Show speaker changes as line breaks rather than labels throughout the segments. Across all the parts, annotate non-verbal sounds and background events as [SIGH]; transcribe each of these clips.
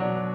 Dit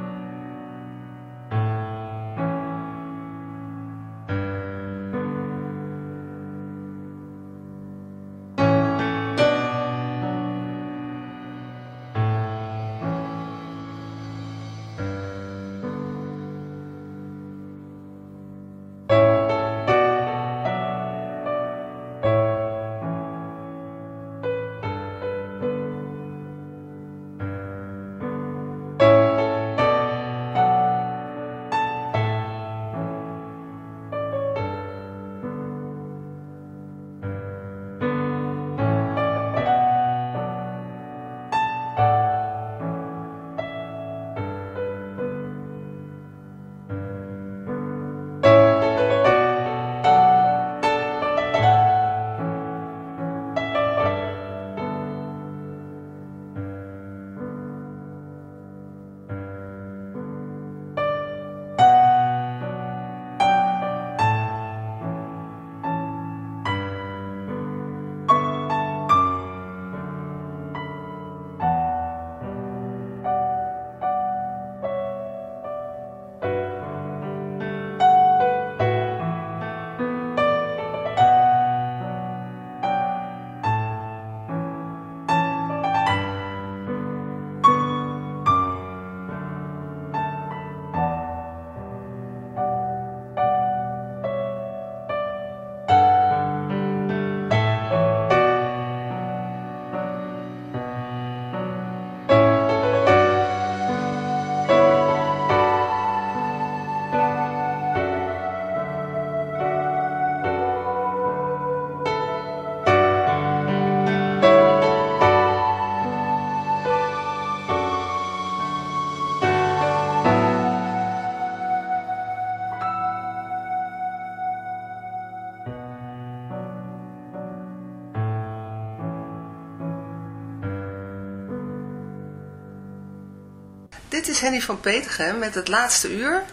Henny van Petergem met het laatste uur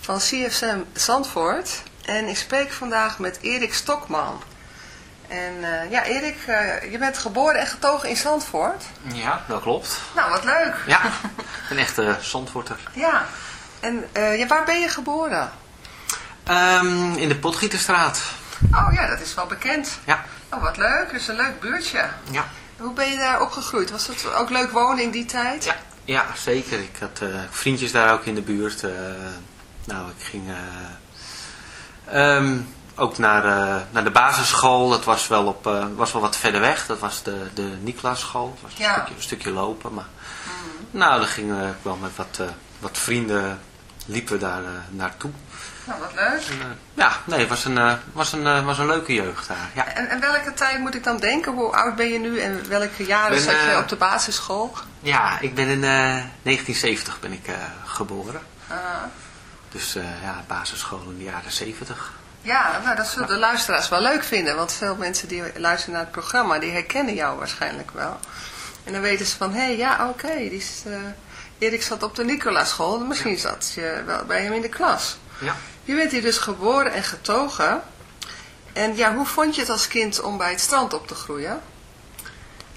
van CFM Zandvoort. En ik spreek vandaag met Erik Stokman. En uh, ja, Erik, uh, je bent geboren en getogen in Zandvoort.
Ja, dat klopt.
Nou, wat leuk.
Ja, een echte Zandvoorter.
Ja, en uh, ja, waar ben je geboren?
Um, in de Potgieterstraat.
Oh ja, dat is wel bekend.
Ja.
Oh, wat leuk. Dat is een leuk buurtje.
Ja.
Hoe ben je daar opgegroeid? Was het ook leuk wonen in die tijd?
Ja, ja zeker. Ik had uh, vriendjes daar ook in de buurt. Uh, nou, ik ging uh, um, ook naar, naar de basisschool. Dat was wel, op, was wel wat verder weg. Dat was de, de Niklasschool. Dat was een, stukje, een stukje lopen. Maar, Nou, dan gingen we wel met wat, wat vrienden liepen we daar naartoe.
Nou, wat leuk.
En, uh, ja, nee, het was een, uh, was, een, uh, was een leuke jeugd daar. Ja.
En, en welke tijd moet ik dan denken? Hoe oud ben je nu en welke jaren
Ben,
zat je
eh,
op de basisschool?
ja, ik ben in eh, 1970 ben ik eh, geboren.
Ah.
Dus eh, ja, basisschool in de jaren 70.
ja, nou dat zullen de luisteraars wel leuk vinden. Want veel mensen die luisteren naar het programma, die herkennen jou waarschijnlijk wel. En dan weten ze van, hé, hey, ja, oké, die is, eh, Erik zat op de Nicolaaschool. Misschien zat je wel bij hem in de klas.
Ja.
Je bent hier dus geboren en getogen. En ja, hoe vond je het als kind om bij het strand op te groeien?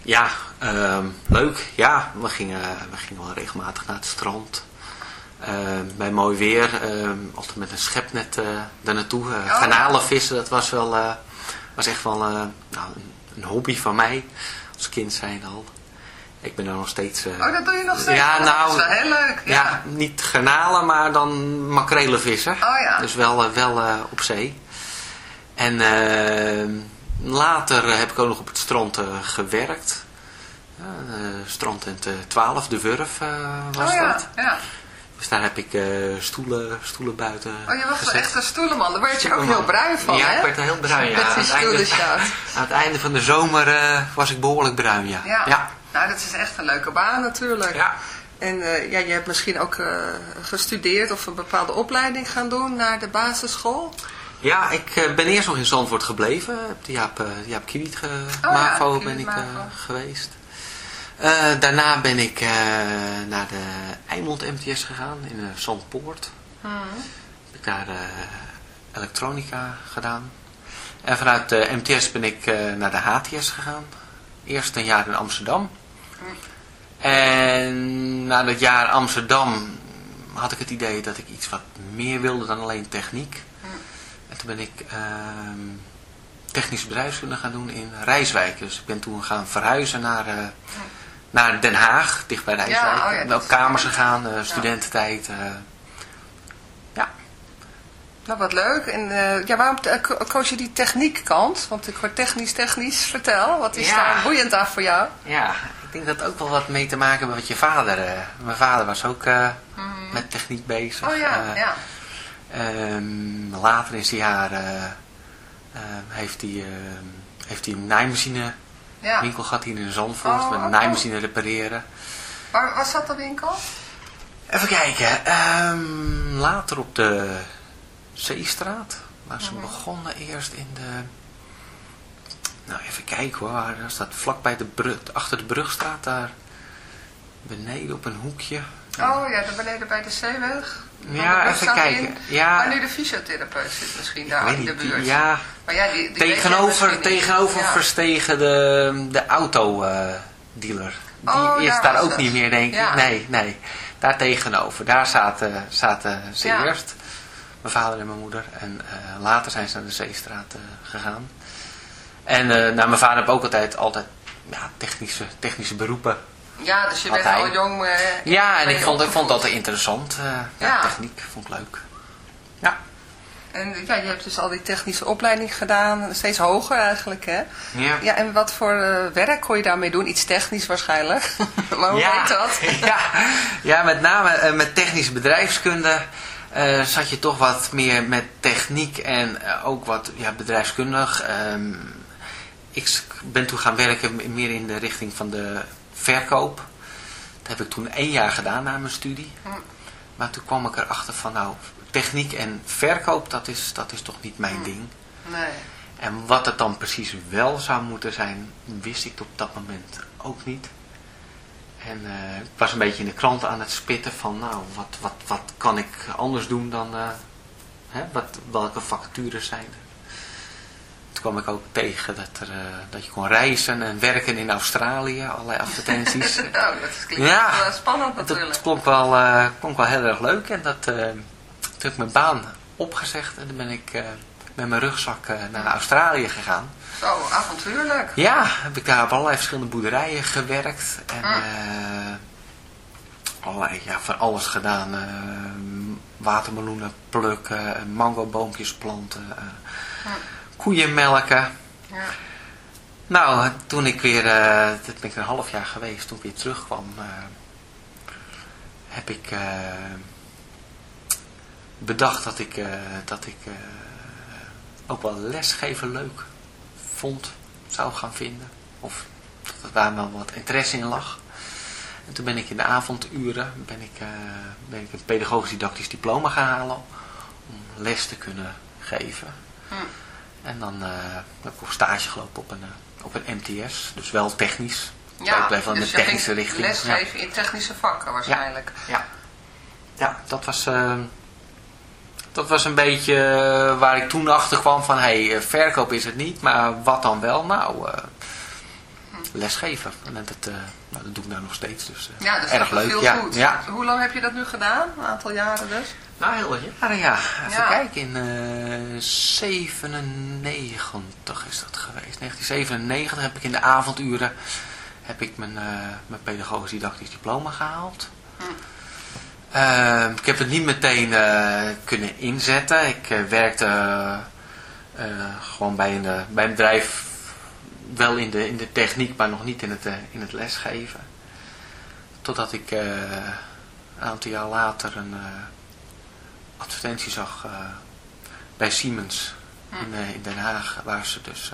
Ja, ehm, leuk. Ja, we gingen, we gingen wel regelmatig naar het strand. Ehm, bij mooi weer, ehm, altijd met een schepnet eh daar naartoe. Uh,
Oh.
Garnalen vissen, dat was wel, eh, was echt wel eh, nou, een, een hobby van mij. Als kind zijn al. Ik ben er nog steeds... eh,
Oh, dat doe je nog steeds?
Ja,
Dat
nou,
is wel heel leuk.
Ja,
Ja.
niet garnalen, maar dan makrelen vissen.
Oh ja.
Dus wel, eh, wel eh, op zee. En later heb ik ook nog op het strand gewerkt. Strandtent eh, 12, de Wurf was
oh ja,
dat.
ja.
Dus daar heb ik stoelen, stoelen buiten
Oh, je was wel echt een stoelenman. Daar werd je ook heel bruin van,
Ja,
hè?
ik werd er heel bruin, ja.
Met
Aan het einde-. Aan het einde van de zomer was ik behoorlijk bruin, ja.
Ja.
ja.
Nou, dat is echt een leuke baan natuurlijk.
Ja.
En eh, ja, je hebt misschien ook eh, gestudeerd of een bepaalde opleiding gaan doen naar de basisschool.
Ja, ik eh, ben eerst nog in Zandvoort gebleven. Op de Jaap, Jaap ge
Oh
MAVO ben ik geweest. Daarna ben ik naar de Eimond MTS gegaan in Zandpoort.
Hmm.
Heb ik daar elektronica gedaan. En vanuit de MTS ben ik naar de HTS gegaan. Eerst een jaar in Amsterdam. En na dat jaar Amsterdam had ik het idee dat ik iets wat meer wilde dan alleen techniek. En toen ben ik ehm, technische bedrijfskunde gaan doen in Rijswijk. Dus ik ben toen gaan verhuizen naar, eh, naar Den Haag, dicht bij Rijswijk.
Ja, oh ja, is-
kamers gegaan, eh, studententijd. eh. ja.
Nou, wat leuk. En ja, waarom ko- koos je die techniekkant? Want ik hoor technisch, technisch. Vertel, wat is
Ja.
daar boeiend aan voor jou?
ja, denk dat ook wel wat mee te maken heeft met je vader. eh. mijn vader was ook eh, met techniek bezig.
Oh ja,
Eh,
ja.
Ehm, later in zijn jaren heeft, hij, ehm, heeft hij een naaimachine
ja.
winkel gehad hier in Zandvoort.
Oh,
met een
oh.
naaimachine repareren.
Waar, waar zat de winkel?
Even kijken. ehm, later op de Zeestraat. Waar ze
Mhm.
begonnen eerst in de... Nou, even kijken hoor. Waar staat vlakbij de brug, achter de brugstraat daar. Beneden op een hoekje.
Oh ja, daar beneden bij de zeeweg.
Ja,
brug
even
staat
kijken.
in,
Ja,
Waar nu de fysiotherapeut zit misschien daar in de buurt.
Ja,
Maar ja, die, die
tegenover, tegenover
Ja.
Verstegen de, de autodealer. die
Oh,
is
daar
ook niet meer, denk ik.
Ja.
Nee, nee. Daar tegenover. Daar zaten, zaten ze eerst. Mijn vader en mijn moeder. En eh, later zijn ze naar de Zeestraat eh, gegaan. En eh, nou, mijn vader heeft ook altijd, altijd ja, technische, technische beroepen.
Ja, dus je bent al jong. eh,
Ja, en ik vond, ik vond altijd interessant. eh, ja,
Ja.
techniek vond ik leuk. Ja.
En ja, je hebt dus al die technische opleiding gedaan, steeds hoger eigenlijk, hè?
Ja.
Ja, en wat voor werk kon je daarmee doen? Iets technisch waarschijnlijk. [LAUGHS] maar hoe heet dat? [LAUGHS]
ja, ja, met name met technische bedrijfskunde zat je toch wat meer met techniek en ook wat ja, bedrijfskundig. Ehm, ik ben toen gaan werken meer in de richting van de verkoop. Dat heb ik toen één jaar gedaan na mijn studie.
Hm.
Maar toen kwam ik erachter van nou, techniek en verkoop, dat is, dat is toch niet mijn ding.
Nee.
En wat het dan precies wel zou moeten zijn, wist ik op dat moment ook niet. En eh, ik was een beetje in de krant aan het spitten van, nou, wat, wat, wat kan ik anders doen dan, eh, hè, wat, welke vacatures zijn er. Toen kwam ik ook tegen dat, er, eh, dat je kon reizen en werken in Australië, allerlei advertenties. [LAUGHS]
Nou, dat klinkt
Ja.
wel spannend
dat
natuurlijk.
klonk wel, eh, klonk wel heel erg leuk en dat, eh, toen heb ik mijn baan opgezegd en dan ben ik met mijn rugzak naar Australië gegaan.
Zo, avontuurlijk.
Ja, heb ik daar op allerlei verschillende boerderijen gewerkt. En
Ah.
allerlei, ja, van alles gedaan. watermeloenen plukken, mangoboompjes planten,
Ah.
Koeien melken.
Ja.
Nou, toen ik weer, eh dat ben ik een half jaar geweest, toen ik weer terugkwam, eh, heb ik eh, bedacht dat ik, dat ik ook wel lesgeven leuk vond, zou gaan vinden. Of dat daar wel wat interesse in lag. En toen ben ik in de avonduren ben ik, ben ik een pedagogisch didactisch diploma gaan halen om les te kunnen geven.
Hm.
En dan eh, heb ik op stage gelopen op een, eh, op een MTS, dus wel technisch.
Ja,
ik blijf wel in
dus
de
je
technische richting.
lesgeven in technische vakken waarschijnlijk.
Ja, ja dat, was, eh, dat was een beetje eh, waar ik toen achter kwam van, hé, hey, verkoop is het niet, maar wat dan wel? Nou, eh, lesgeven. En dat, eh, nou, dat doe ik nou nog steeds, dus eh,
Ja,
erg
dat
leuk.
viel
ja,
goed.
ja.
Hoe lang heb je dat nu gedaan? Een aantal jaren dus?
Nou, heel wat jaren, ja. Even
Ja.
kijken, in eh 97 is dat geweest. 1997 heb ik in de avonduren heb ik mijn, eh, mijn pedagogisch didactisch diploma gehaald.
Hm.
Eh, ik heb het niet meteen eh, kunnen inzetten. Ik eh, werkte eh, gewoon bij een, eh, bij een bedrijf, wel in de, in de techniek, maar nog niet in het, eh, in het lesgeven. Totdat ik eh, een aantal jaar later een eh, advertentie zag bij Siemens in, in Den Haag, waar ze dus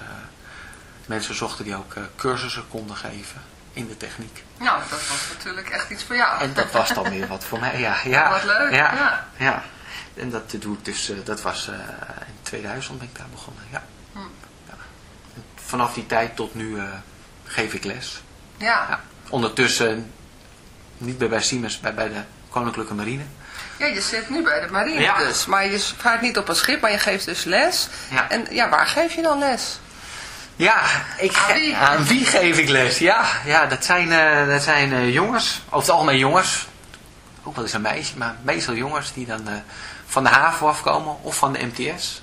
mensen zochten die ook cursussen konden geven in de techniek.
Nou, dat was natuurlijk echt iets voor jou.
En dat was dan weer wat voor mij, ja. ja
Wat leuk,
Ja,
ja.
ja. En dat doe ik dus, dat was in 2000 ben ik daar begonnen, ja. Vanaf die tijd tot nu eh, geef ik les.
Ja.
Ja. Ondertussen niet meer bij Siemens, maar bij de Koninklijke Marine.
ja, je zit nu bij de marine
Ja.
dus. Maar je vaart niet op een schip, maar je geeft dus les.
Ja.
En ja, waar geef je dan les?
Ja, ik,
Aan wie?
aan wie geef ik les? Ja, ja dat zijn, eh, dat zijn eh, jongens, over het algemeen jongens. Ook wel eens een meisje, maar meestal jongens die dan van de haven afkomen of van de MTS.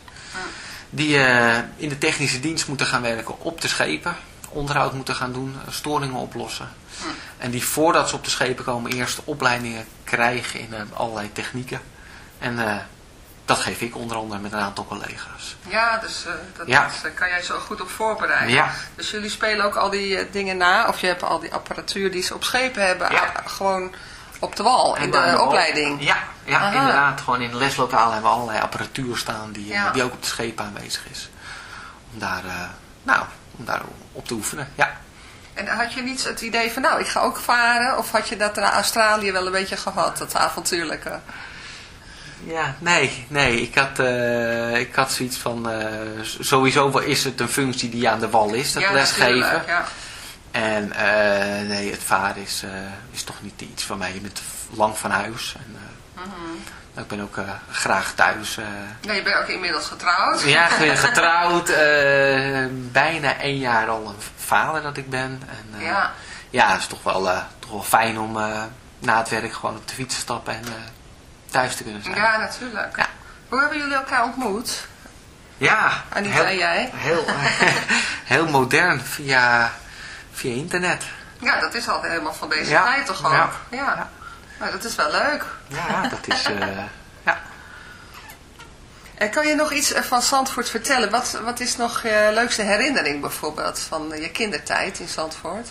Die eh, in de technische dienst moeten gaan werken op de schepen. Onderhoud moeten gaan doen, storingen oplossen. En die voordat ze op de schepen komen eerst opleidingen krijgen in eh, allerlei technieken. En eh, dat geef ik onder andere met een aantal collega's.
Ja, dus eh, dat
Ja.
kan jij zo goed op voorbereiden.
Ja.
Dus jullie spelen ook al die dingen na, of je hebt al die apparatuur die ze op schepen hebben,
Ja.
gewoon op de wal in de opleiding.
Ja, ja
Aha.
inderdaad. Gewoon in het leslokaal hebben we allerlei apparatuur staan die,
Ja.
die ook op de schepen aanwezig is. Om daar, eh, nou, om daar op te oefenen. Ja.
En had je niet het idee van, nou, ik ga ook varen, of had je dat naar Australië wel een beetje gehad, dat avontuurlijke?
Ja, nee, nee. Ik had, eh, ik had zoiets van, eh, sowieso is het een functie die aan de wal is, dat
ja,
lesgeven.
Ja.
En eh, nee, het varen is, eh, is toch niet iets van mij. Je bent lang van huis. En, eh,
Mhm.
Ik ben ook graag thuis.
Nou, je bent ook inmiddels getrouwd.
Ja, [LAUGHS] getrouwd. bijna één jaar al een vader dat ik ben. En,
Ja.
ja, het is toch wel, toch wel fijn om na het werk gewoon op de fiets te stappen en thuis te kunnen zijn.
Ja, natuurlijk.
Ja.
Hoe hebben jullie elkaar ontmoet?
Ja,
Anita
heel,
en jij?
Heel, [LAUGHS] heel modern via, via internet.
Ja, dat is al helemaal van deze
Ja.
tijd toch ook?
Ja.
Ja. Nou, dat is wel leuk.
Ja, dat is... [LAUGHS] eh, ja.
En kan je nog iets eh, van Zandvoort vertellen? Wat, wat is nog je leukste herinnering bijvoorbeeld van eh, je kindertijd in Zandvoort?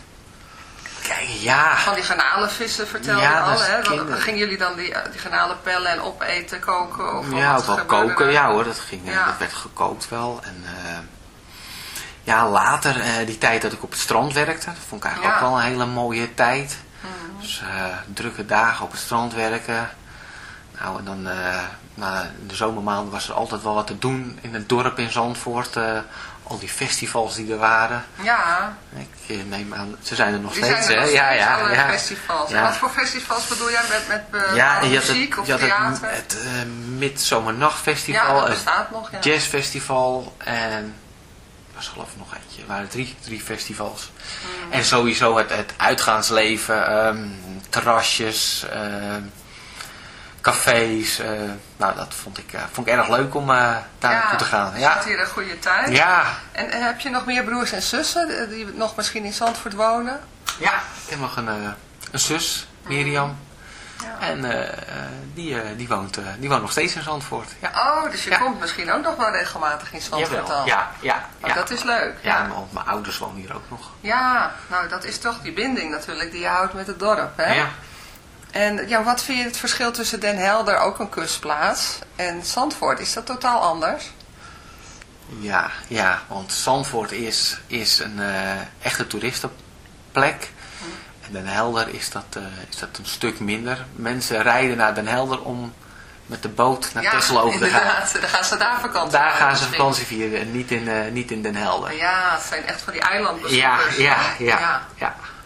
Kijk, ja.
Van die garnalenvissen vertelde
Ja,
je al, hè?
Kinder-
Gingen jullie dan die, eh, die garnalen pellen en opeten, koken? Of
Ja,
wat
wel
gebeurde
koken. Ja hoor, dat, ging, eh,
Ja.
dat werd gekookt wel. En eh, ja, later, eh, die tijd dat ik op het strand werkte, dat vond ik eigenlijk
Ja.
ook wel een hele mooie tijd.
Mhm.
Dus eh, drukke dagen op het strand werken. Nou, en dan eh, na de zomermaanden was er altijd wel wat te doen in het dorp in Zandvoort. al die festivals die er waren.
Ja,
Ik neem aan, ze zijn er nog
die
steeds, hè? Ja, ja, ja.
festivals.
Ja.
En wat voor festivals bedoel jij met, met
Ja, en je
muziek
het,
of
je had
theater?
het, het Midzomernachtfestival,
ja, dat
het
bestaat nog, ja.
jazzfestival en was geloof ik nog eentje. Er waren drie, drie festivals.
Mm.
En sowieso het, het uitgaansleven, ehm, terrasjes, ehm, cafés. eh, nou, dat vond ik, eh, vond ik erg leuk om eh, daar naartoe te gaan. Ja,
had hier een goede tijd.
ja,
En, en heb je nog meer broers en zussen die nog misschien in Zandvoort wonen?
ja. Ik heb nog een, een zus, Mirjam.
Ja.
En eh, eh, die, eh, die, woont, die woont nog steeds in Zandvoort. Ja.
Oh, dus je
Ja.
komt misschien ook nog wel regelmatig in Zandvoort dan?
Ja, ja,
Oh,
ja.
dat is leuk.
Ja,
Ja.
mijn, mijn ouders wonen hier ook nog.
ja, nou dat is toch die binding natuurlijk die je houdt met het dorp. Hè?
Ja.
En ja, wat vind je het verschil tussen Den Helder, ook een kustplaats, en Zandvoort? Is dat totaal anders?
Ja, ja, want Zandvoort is, is een echte toeristenplek. En Den Helder is dat, eh, is dat een stuk minder. Mensen rijden naar Den Helder om met de boot naar
ja,
Texel over te gaan. [LAUGHS]
Dan gaan ze daar vakantie
Daar gaan ze vakantie vieren en niet in, eh, niet in Den Helder.
Ja, het zijn echt van die
Ja,
eilandbezoekers.
ja, ja, ja.
Headed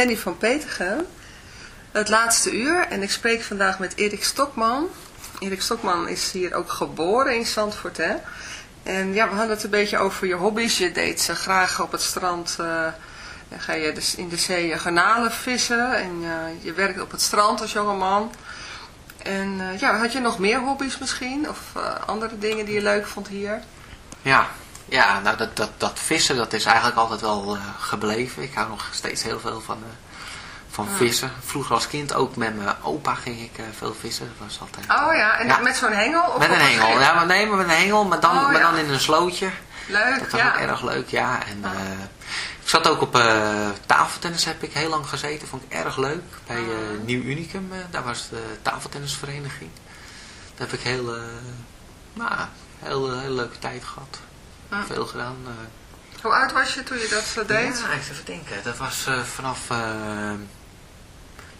Henny van Petergem. Het laatste uur en ik spreek vandaag met Erik Stokman. Erik Stokman is hier ook geboren in Zandvoort, hè. En ja, we hadden het een beetje over je hobby's. Je deed ze graag op het strand, uh, ga je dus in de zee garnalen vissen. En uh, je werkt op het strand als jongeman. En uh, ja, had je nog meer hobby's misschien? Of andere dingen die je leuk vond hier?
Ja, ja, nou dat, dat, dat vissen, dat is eigenlijk altijd wel uh, gebleven. Ik hou nog steeds heel veel van, uh, van ja. vissen. Vroeger als kind ook met mijn opa ging ik uh, veel vissen. Dat was altijd,
oh ja, en ja. met zo'n hengel? Of
met een hengel, ja, maar nee, met een hengel, maar dan,
oh,
maar dan in een slootje.
Leuk,
Dat was
ja.
ook erg leuk, ja. En, ik zat ook op tafeltennis, heb ik heel lang gezeten. Vond ik erg leuk. Bij Nieuw Unicum, daar was de tafeltennisvereniging. Daar heb ik heel, nou, heel, heel leuke tijd gehad.
Ah.
Veel gedaan. Uh,
Hoe oud was je toen je dat uh, deed?
Ja, ik even denken. Dat was uh, vanaf,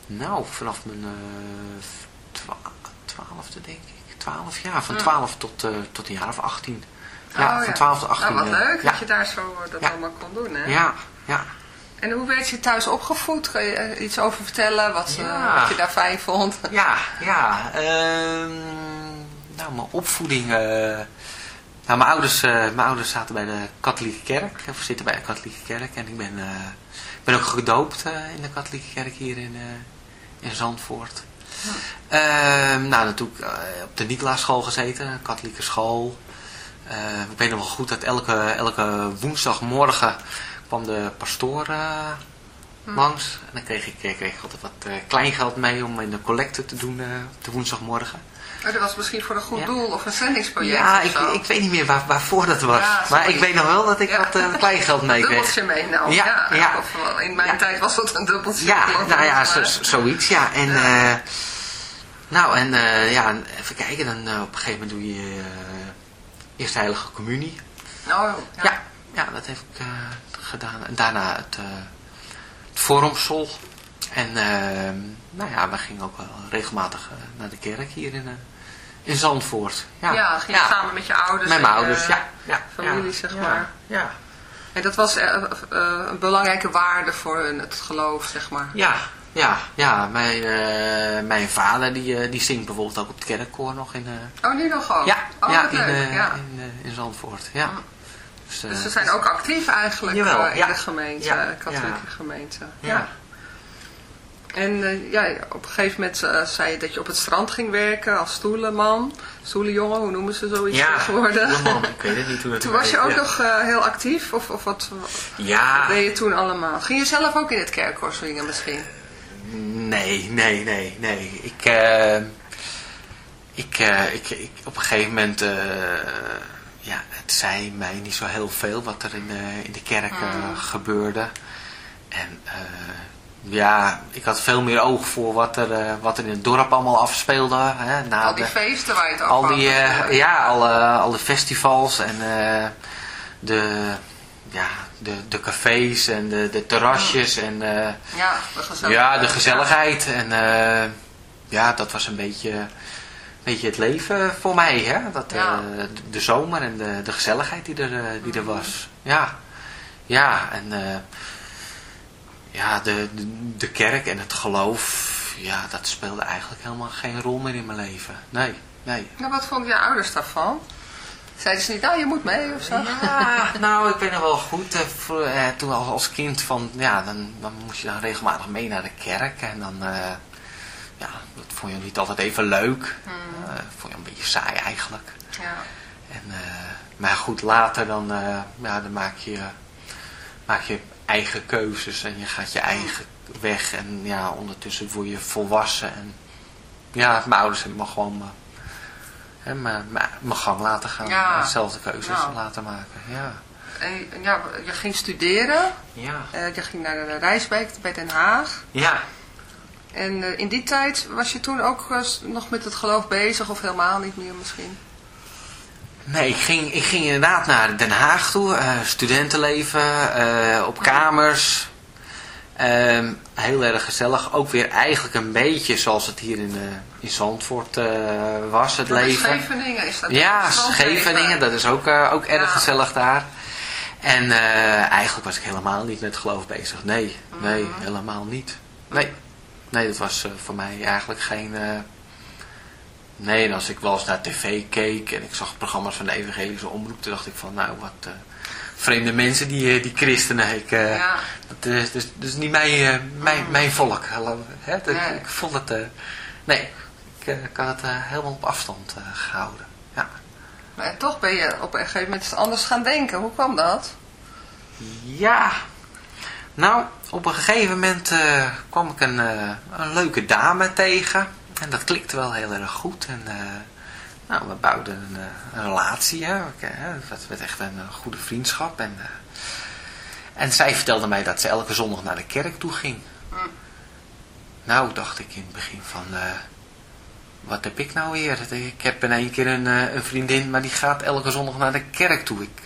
nou, vanaf mijn twaalfde denk ik. Twaalf jaar, van twaalf tot, tot een jaar of achttien. Ja,
oh,
van twaalf tot achttien.
Nou, wat leuk
ja.
dat je daar zo dat
ja.
allemaal kon doen, hè?
Ja, ja.
En hoe werd je thuis opgevoed? Kan je iets over vertellen? Wat, wat je daar fijn vond?
Ja, ja. Ehm, nou, mijn opvoeding... Nou, mijn ouders, uh, mijn ouders zaten bij de katholieke kerk, of zitten bij de katholieke kerk. En ik ben, uh, ben ook gedoopt uh, in de katholieke kerk hier in, in Zandvoort. Ja. nou, natuurlijk op de Nicolaaschool gezeten, katholieke school. ik weet nog wel goed dat elke, elke woensdagmorgen kwam de pastoor hm. langs. En dan kreeg ik, kreeg ik altijd wat kleingeld mee om in de collecte te doen op de woensdagmorgen.
Oh, dat was misschien voor een goed ja. doel of een zendingsproject
Ja, ik, ik, weet niet meer waar, waarvoor dat was.
Ja,
maar ik weet nog wel dat ik ja. wat uh, kleingeld mee [LAUGHS] kreeg.
Een dubbeltje mee nou. Ja, ja. Of, in mijn tijd was dat een dubbeltje.
Ja, nou ja, zo, zoiets, ja. En, uh, nou, en uh, ja, even kijken, dan op een gegeven moment doe je eerst de heilige communie.
Oh,
ja. Ja, dat heb ik gedaan. En daarna het, het forumsol. En nou ja, we gingen ook wel regelmatig naar de kerk hier in in Zandvoort. Ja,
ja ging samen met je ouders.
Met mijn ouders, ja. ja.
Familie,
ja,
zeg maar.
Ja.
En dat was uh, uh, een belangrijke waarde voor hun, het geloof, zeg maar.
Ja, ja, ja. Mijn, uh, mijn vader die, die zingt bijvoorbeeld ook op het kerkkoor nog in...
oh, nu nog ook?
Ja,
oh,
ja, in,
ja.
in, in, Zandvoort, ja.
Mm. Dus, dus, ze zijn ook actief eigenlijk
jawel,
in de gemeente, katholieke gemeente. ja. En uh, ja, op een gegeven moment uh, zei je dat je op het strand ging werken als stoelenman. Stoelenjongen, hoe noemen ze zoiets
ja,
tegenwoordig?
stoelenman, ik weet het niet hoe het [LAUGHS]
Toen was je ook
ja.
nog uh, heel actief? Of, of wat,
ja.
wat deed je toen allemaal? Ging je zelf ook in het kerkkoor zingen misschien?
Nee, nee, nee, nee. Ik, ik, ik, ik, op een gegeven moment, ja, het zei mij niet zo heel veel wat er in, in de kerk
Mm.
gebeurde. En ja, ik had veel meer oog voor wat er, uh, wat er in het dorp allemaal afspeelde. Hè, na
al die
de,
feesten waar je het
al die, uh, Ja, alle, alle festivals en uh, de, ja, de, de cafés en de, de terrasjes. En,
ja, de gezelligheid.
Ja, de gezelligheid. Ja. En ja, dat was een beetje, een beetje het leven voor mij. Hè? Dat,
ja.
de, de zomer en de, de gezelligheid die er, die er was. Ja, ja en ja, de, de, de kerk en het geloof, ja, dat speelde eigenlijk helemaal geen rol meer in mijn leven. Nee, nee.
Nou, wat vonden je ouders daarvan? Zeiden ze niet, nou je moet mee of zo?
Ja, nou ik ben er wel goed. Eh, eh, toen als, als kind van, ja, dan, dan moest je dan regelmatig mee naar de kerk. En dan, eh, ja, dat vond je niet altijd even leuk.
Hmm.
Eh, vond je een beetje saai eigenlijk.
Ja.
En, eh, maar goed, later dan, eh, ja, dan maak je, maak je eigen keuzes en je gaat je eigen weg. En ja, ondertussen word je volwassen. En ja, mijn ouders hebben me gewoon mijn, hè, mijn, mijn, gang laten gaan.
Ja.
Dezelfde keuzes laten maken. Ja.
En ja, je ging studeren.
Ja.
eh, je ging naar de Rijsbeek bij Den Haag.
Ja.
En eh, in die tijd was je toen ook eh, nog met het geloof bezig of helemaal niet meer misschien?
Nee, ik ging, ik ging inderdaad naar Den Haag toe. eh, studentenleven, eh, op kamers. Ehm, heel erg gezellig. Ook weer eigenlijk een beetje zoals het hier in, eh, in Zandvoort was, het leven.
Scheveningen is dat
Ja, Scheveningen, dat is ook, ook erg
Ja.
gezellig daar. En eigenlijk was ik helemaal niet met geloof bezig. Nee, nee,
Mhm.
helemaal niet. Nee, nee dat was voor mij eigenlijk geen... Nee, en als ik wel eens naar tv keek en ik zag programma's van de evangelische omroep, toen dacht ik van, nou, wat eh, vreemde mensen, die, eh, die christenen. Ik, eh,
Ja.
dat, is, dus, dus niet mijn, mijn, mijn volk. Hè? Dat-
Nee.
Ik vond het... nee, ik kan het helemaal op afstand eh, gehouden. Ja.
Maar toch ben je op een gegeven moment anders gaan denken. Hoe kwam dat?
Ja, nou, op een gegeven moment kwam ik een, een leuke dame tegen. En dat klikte wel heel erg goed. En eh, nou, we bouwden een, eh, een relatie. Hè. Eh, Het werd echt een goede vriendschap. En, en zij vertelde mij dat ze elke zondag naar de kerk toe ging.
Hm.
Nou, dacht ik in het begin van... wat heb ik nou weer? Ik heb in één keer een, een vriendin, maar die gaat elke zondag naar de kerk toe. Ik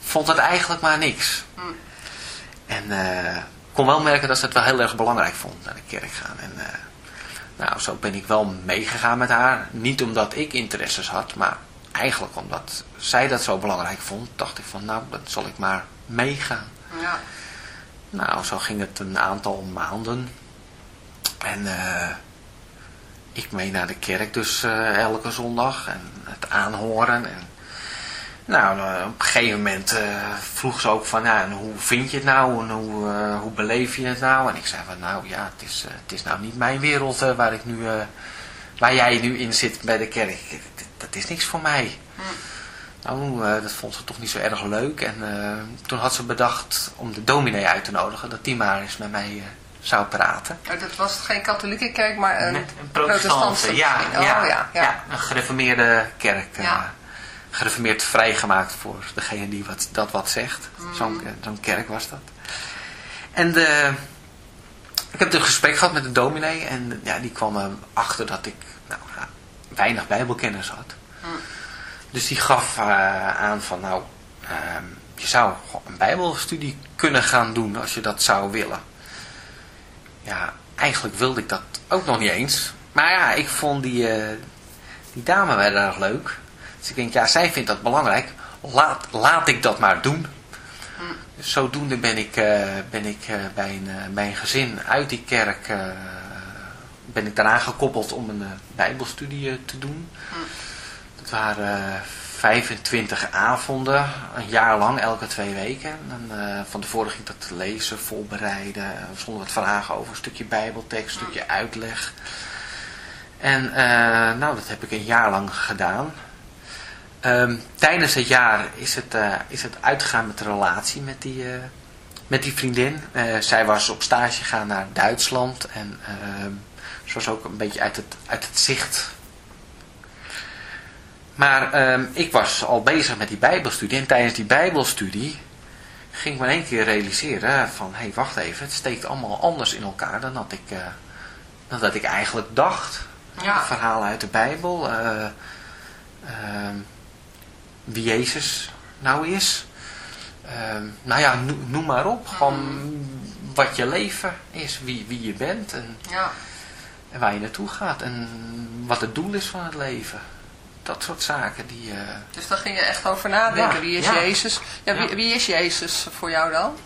vond het eigenlijk maar niks.
Hm.
En ik kon wel merken dat ze het wel heel erg belangrijk vond naar de kerk gaan. En nou, zo ben ik wel meegegaan met haar. Niet omdat ik interesses had, maar eigenlijk omdat zij dat zo belangrijk vond. Dacht ik van, nou, dan zal ik maar meegaan.
Ja.
Nou, zo ging het een aantal maanden. En eh, ik mee naar de kerk dus eh, elke zondag. En het aanhoren. En, nou, eh, op een gegeven moment eh, vroeg ze ook van, nou, hoe vind je het nou? En hoe, eh, hoe beleef je het nou? En ik zei van, nou ja, het is, het is nou niet mijn wereld waar ik nu, waar jij nu in zit bij de kerk. Dat is niks voor mij.
Hm.
Nou, dat vond ze toch niet zo erg leuk. En toen had ze bedacht om de dominee uit te nodigen. Dat die maar eens met mij zou praten.
Maar dat was geen katholieke kerk, maar een,
protestantse, ja,
Oh, ja, ja.
Een gereformeerde kerk.
Ja.
Gereformeerd vrijgemaakt voor degene die wat, dat wat zegt.
Mm.
Zo'n eh, zo'n kerk was dat. En de, ik heb een gesprek gehad met de dominee. En ja, die kwam erachter dat ik nou, weinig bijbelkennis had.
Hm.
Dus die gaf eh, aan van nou, ehm, je zou een bijbelstudie kunnen gaan doen als je dat zou willen. Ja, eigenlijk wilde ik dat ook nog niet eens. Maar ja, ik vond die, eh, die dame wel erg leuk. Dus ik denk, ja, zij vindt dat belangrijk. Laat, laat ik dat maar doen.
Hm.
Dus zodoende ben ik, eh, ben ik eh, bij, een, eh, bij een gezin uit die kerk... ben ik daaraan gekoppeld om een bijbelstudie te doen.
Hm.
Dat waren eh, 25 avonden, een jaar lang, elke twee weken. En, van tevoren ging ik dat lezen, voorbereiden. Er stonden wat vragen over, een stukje bijbeltekst, een stukje uitleg. En nou, dat heb ik een jaar lang gedaan. Ehm, tijdens het jaar is het, eh, is het uitgegaan met de relatie met die, eh, met die vriendin. Eh, zij was op stage gegaan naar Duitsland en ehm, ze was ook een beetje uit het, uit het zicht maar ehm, ik was al bezig met die bijbelstudie. En tijdens die bijbelstudie ging ik me in één keer realiseren van... Hé, hey, wacht even. Het steekt allemaal anders in elkaar dan dat ik, dan dat ik eigenlijk dacht.
Ja.
Verhalen uit de Bijbel. Wie Jezus nou is. Ehm, nou ja, no- noem maar op. Gewoon wat je leven is. Wie, wie je bent. En,
Ja.
en waar je naartoe gaat. En wat het doel is van het leven. Dat soort zaken die... eh,
Dus daar ging je echt over nadenken.
Ja,
wie is
ja.
Jezus? Ja, wie, wie is Jezus voor jou dan?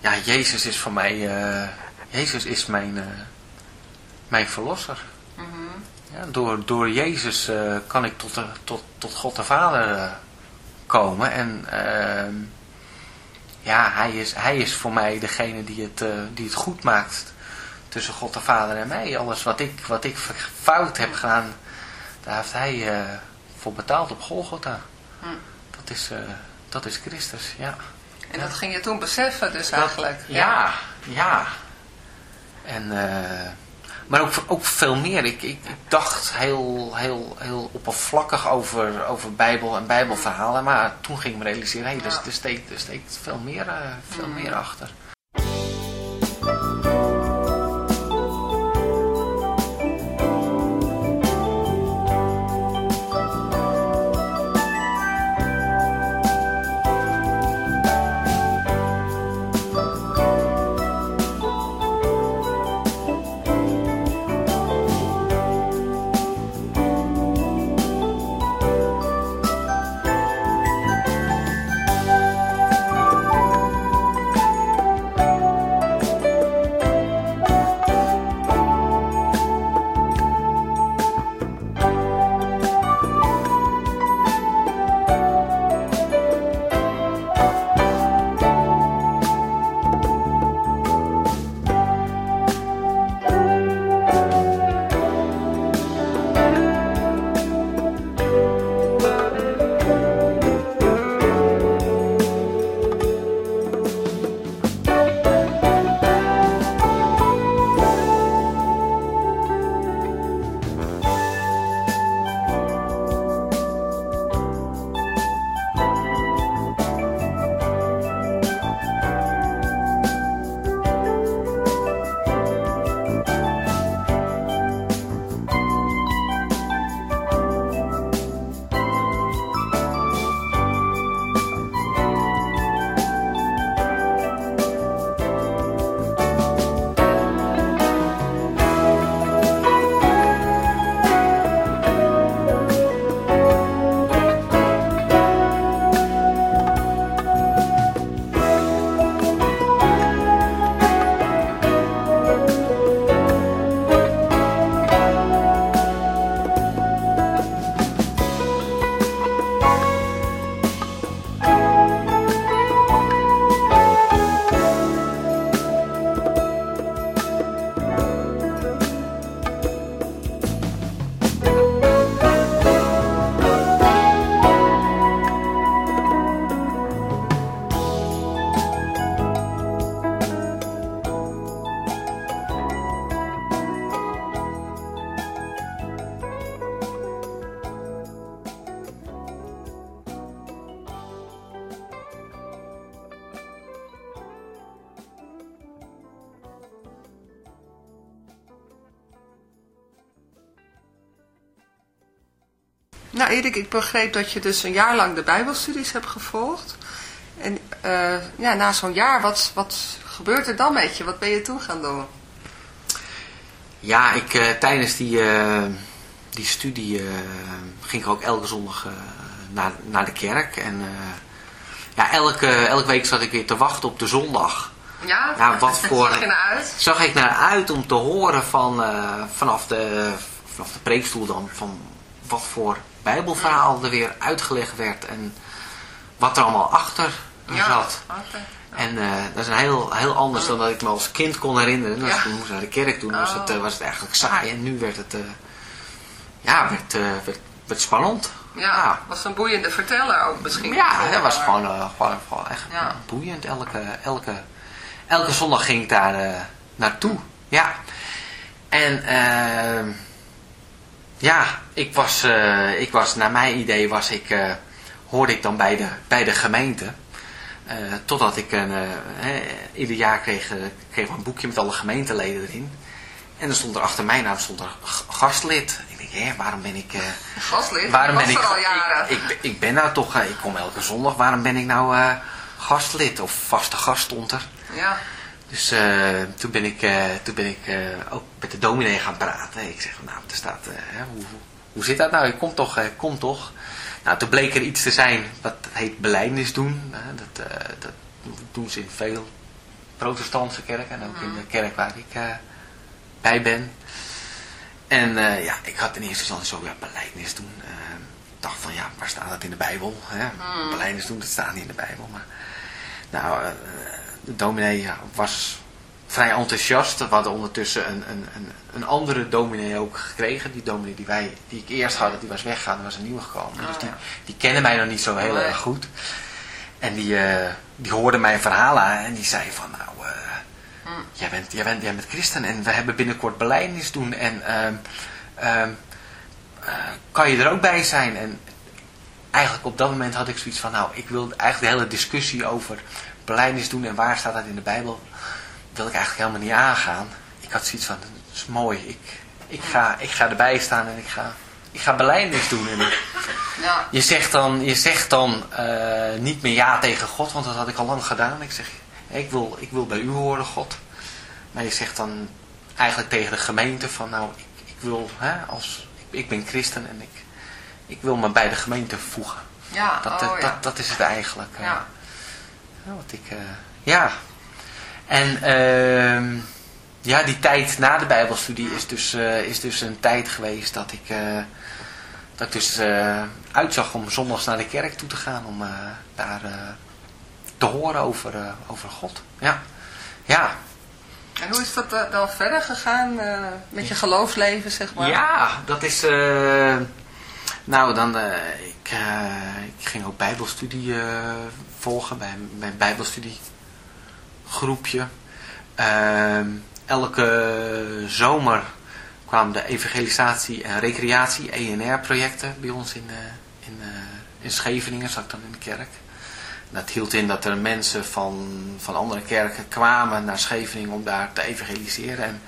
ja, Jezus is voor mij, Jezus is mijn, mijn verlosser.
Mhm.
Ja, door, door Jezus kan ik tot, de, tot, tot God de Vader komen. En ehm, ja, hij is, hij is voor mij degene die het, die het goed maakt tussen God de Vader en mij. Alles wat ik, wat ik fout heb gedaan, daar heeft hij voor betaald op Golgotha.
Hm.
Dat, is, dat is Christus, ja.
En dat ging je toen beseffen dus eigenlijk?
Ja, ja. En, uh, maar ook, ook veel meer. Ik, ik, ik, dacht heel, heel, heel oppervlakkig over, over Bijbel en Bijbelverhalen. Maar toen ging ik me realiseren, hé, hey, er, er, steekt, er steekt veel meer, veel
hm.
meer achter.
Ik begreep dat je dus een jaar lang de bijbelstudies hebt gevolgd. En uh, ja, na zo'n jaar, wat, wat gebeurt er dan met je? Wat ben je toen gaan doen?
Ja, ik, uh, tijdens die, uh, die studie ging ik ook elke zondag naar, naar de kerk. En ja, elke, elke week zat ik weer te wachten op de zondag.
Ja,
ja [LAUGHS] wat voor,
zag je naar uit?
Zag ik naar uit om te horen van, vanaf, de, vanaf de preekstoel dan, van wat voor bijbelverhaal er weer uitgelegd werd en wat er allemaal achter
ja,
zat.
Ja.
En uh, dat is een heel, heel anders dan dat ik me als kind kon herinneren. Als ik moest naar de kerk toen was, het, uh, was het eigenlijk saai en nu werd het, uh, ja, werd, werd, werd spannend.
Ja, ja, was een boeiende verteller ook misschien.
Ja, dat was gewoon, gewoon, gewoon echt
ja.
boeiend. Elke, elke, elke zondag ging ik daar naartoe. Ja. En ja, ik was, uh, ik was, naar mijn idee was ik, uh, hoorde ik dan bij de, bij de gemeente. Uh, totdat ik een, ieder jaar kreeg, kreeg een boekje met alle gemeenteleden erin. En er stond er achter mijn naam stond er gastlid. Ik denk, hé, waarom ben ik...
gastlid?
Waarom ben ik,
al jaren.
Ik, ik, ik, ben nou toch, ik kom elke zondag, waarom ben ik nou gastlid? Of vaste gast stond er.
Ja.
Dus uh, toen ben ik, uh, toen ben ik uh, ook met de dominee gaan praten. Ik zeg, nou, er staat, hoe, hoe zit dat nou? Ik kom toch, kom toch. Nou, toen bleek er iets te zijn wat heet beleidnis doen. dat, dat doen ze in veel protestantse kerk en ook in de kerk waar ik uh, bij ben. En uh, ja, ik had in eerste instantie zo, ja, beleidnis doen. ik dacht van, ja, waar staat dat in de Bijbel? Hè? Mm. Beleidnis doen, dat staat niet in de Bijbel. Maar, nou, de dominee ja, was vrij enthousiast. We hadden ondertussen een, een, een, een, andere dominee ook gekregen. Die dominee die, wij, die ik eerst had, die was weggegaan. Er was een nieuwe gekomen. dus die, die kennen mij nog niet zo heel erg goed. En die, uh, die hoorde mijn verhaal aan en die zei van nou, uh, jij, bent, jij, bent, jij bent christen en we hebben binnenkort beleidnis doen en uh, kan je er ook bij zijn? En eigenlijk op dat moment had ik zoiets van nou, ik wil eigenlijk de hele discussie over beleidnis doen en waar staat dat in de Bijbel, wil ik eigenlijk helemaal niet aangaan. Ik had zoiets van, dat is mooi, ik, ik, ga, ik ga erbij staan en ik ga, ik ga beleidnis doen. En ja. Je zegt dan, je zegt dan uh, niet meer ja tegen God, want dat had ik al lang gedaan. Ik zeg, ik wil, ik wil bij u horen, God. Maar je zegt dan eigenlijk tegen de gemeente van, nou, ik, ik wil, hè, als, ik, ik ben christen en ik, ik wil me bij de gemeente voegen.
Ja,
dat,
oh,
dat,
ja.
dat, is het eigenlijk.
Uh, ja.
wat ik, uh, ja. En ehm ja, die tijd na de bijbelstudie is dus, uh, is dus een tijd geweest dat ik, uh, dat ik dus uh, uitzag om zondags naar de kerk toe te gaan. Om daar te horen over, over God. Ja. ja.
En hoe is dat dan verder gegaan met je geloofsleven, zeg maar?
Ja, dat is... nou, dan... ik, ik ging ook bijbelstudie volgen bij mijn bijbelstudiegroepje. Uh, elke zomer kwamen de evangelisatie- en recreatie, ENR-projecten bij ons in, uh, in, uh, in Scheveningen, zat ik dan in de kerk. Dat hield in dat er mensen van, van andere kerken kwamen naar Scheveningen om daar te evangeliseren. En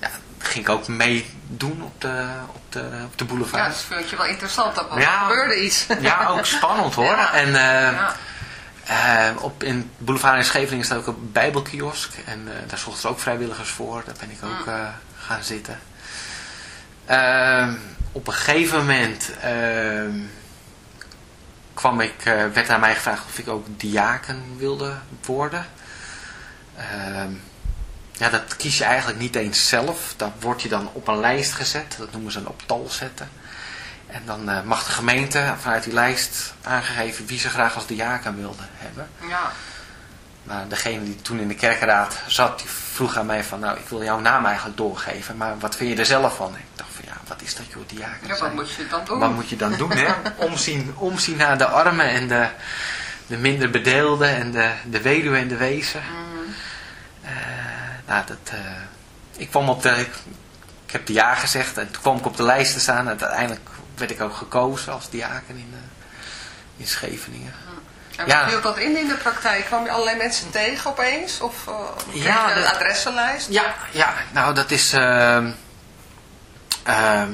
ja, ging ik ook meedoen op de, op, de, op de boulevard.
Ja, dat vind je wel interessant. Dat ja, gebeurde iets.
Ja, ook spannend hoor. [LAUGHS] Ja. En, uh, ja. Uh, op, in Boulevard in Scheveningen staat ook een bijbelkiosk. En uh, daar zochten ze ook vrijwilligers voor. Daar ben ik ook uh, gaan zitten. op een gegeven moment kwam ik, werd aan mij gevraagd of ik ook diaken wilde worden. ja, dat kies je eigenlijk niet eens zelf. Dat word je dan op een lijst gezet. Dat noemen ze een op tal zetten. En dan uh, mag de gemeente vanuit die lijst aangegeven wie ze graag als diaken wilde hebben.
Ja.
Maar degene die toen in de kerkenraad zat, die vroeg aan mij van, nou ik wil jouw naam eigenlijk doorgeven, maar wat vind je er zelf van? Ik dacht van, ja, wat is dat joh, diaken
Ja, wat moet je dan doen?
Wat moet je dan doen, hè? [LAUGHS] Omzien, omzien naar de armen en de, de minder bedeelden en de, de weduwe en de wezen.
Mm.
Uh, nou, dat, uh, ik kwam op de, ik, ik heb de ja gezegd en toen kwam ik op de lijst te staan en uiteindelijk werd ik ook gekozen als diaken in, uh, in Scheveningen.
En ja. hield dat in in de praktijk? Kwam je allerlei mensen tegen opeens? Of uh, ja, je een adressenlijst?
Ja, ja, nou dat is... Uh,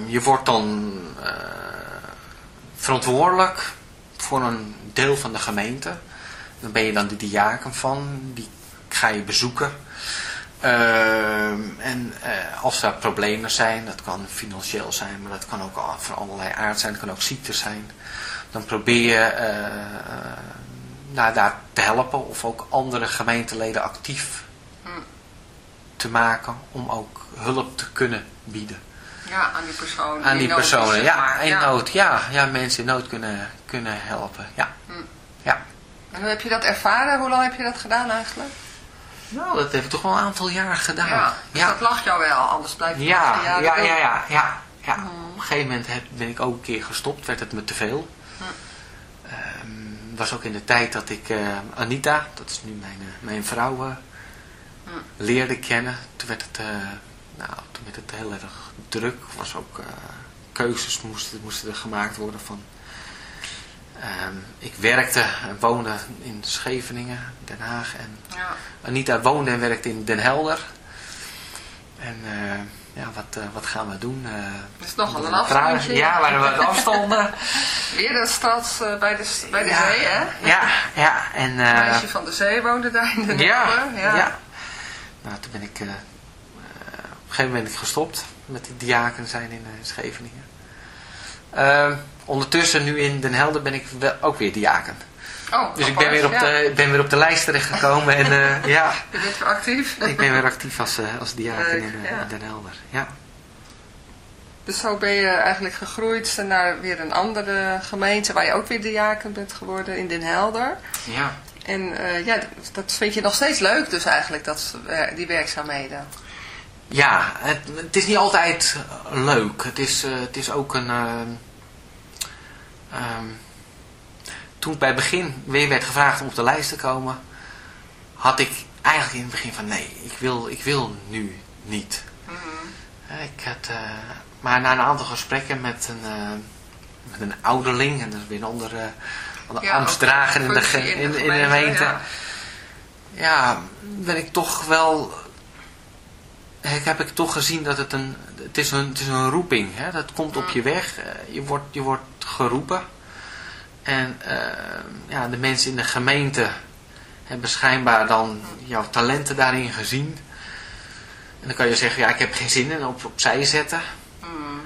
je wordt dan uh, verantwoordelijk voor een deel van de gemeente. Dan ben je dan de diaken van. Die ga je bezoeken. Uh, en uh, als er problemen zijn, dat kan financieel zijn, maar dat kan ook van allerlei aard zijn, dat kan ook ziekte zijn. Dan probeer je uh, nou, daar te helpen of ook andere gemeenteleden actief
hmm.
te maken om ook hulp te kunnen bieden.
Ja, aan die personen.
Aan die, personen, ja, in
ja.
nood, ja, ja, mensen in nood kunnen, kunnen helpen, ja.
Hmm.
ja.
En hoe heb je dat ervaren? Hoe lang heb je dat gedaan eigenlijk?
Nou, dat heb ik toch wel een aantal jaar gedaan.
Ja, dus
ja.
dat lag jou wel, anders blijft het
ja,
ja,
ja, ja, ja, ja, ja. Mm. Op een gegeven moment heb, ben ik ook een keer gestopt, werd het me te veel.
Hm.
Um, was ook in de tijd dat ik uh, Anita, dat is nu mijn, uh, mijn vrouw, uh,
hm.
leerde kennen. Toen werd het, nou, toen werd het heel erg druk. was ook keuzes moesten, moesten er gemaakt worden van... Um, ik werkte en woonde in Scheveningen, Den Haag. En
ja.
Anita woonde en werkte in Den Helder. En uh, ja, wat, uh, wat gaan we doen? Uh,
dat is nogal een afstandje.
Ja, waar we wat afstonden. [LAUGHS]
Weer een stad bij de, bij de
ja,
zee, hè?
Ja, ja. En,
een meisje van de zee woonde daar in Den
ja,
Helder. Ja,
ja. Nou, toen ben ik... op een gegeven moment ben ik gestopt met die diaken zijn in Scheveningen. Ondertussen, nu in Den Helder, ben ik wel ook weer diaken.
Oh,
Dus ik ben weer, op
ja.
de, ben weer op de lijst terechtgekomen en eh, [LAUGHS] ja,
Je bent weer actief.
ik ben weer actief als, eh, als diaken in, eh,
ja.
in Den Helder. Ja.
Dus zo ben je eigenlijk gegroeid naar weer een andere gemeente waar je ook weer diaken bent geworden in Den Helder.
ja.
En ja, dat vind je nog steeds leuk dus eigenlijk, dat, die werkzaamheden.
Ja, het, het is niet altijd leuk. Het is, het is ook een... ehm, toen ik bij het begin weer werd gevraagd om op de lijst te komen, had ik eigenlijk in het begin van nee, ik wil, ik wil nu niet. Eh, Ik had, eh, maar na een aantal gesprekken met een, eh, met een ouderling, en dat is weer een andere,
Ja,
ambtsdrager in in, in de gemeente,
ja.
ja, ben ik toch wel... Ik heb ik toch gezien dat het een... Het is een, het is een roeping. Hè? Dat komt op je weg. eh, Je wordt, je wordt geroepen. En eh, ja, de mensen in de gemeente hebben schijnbaar dan jouw talenten daarin gezien. En dan kan je zeggen, ja, ik heb geen zin in op, opzij zetten.
Mm.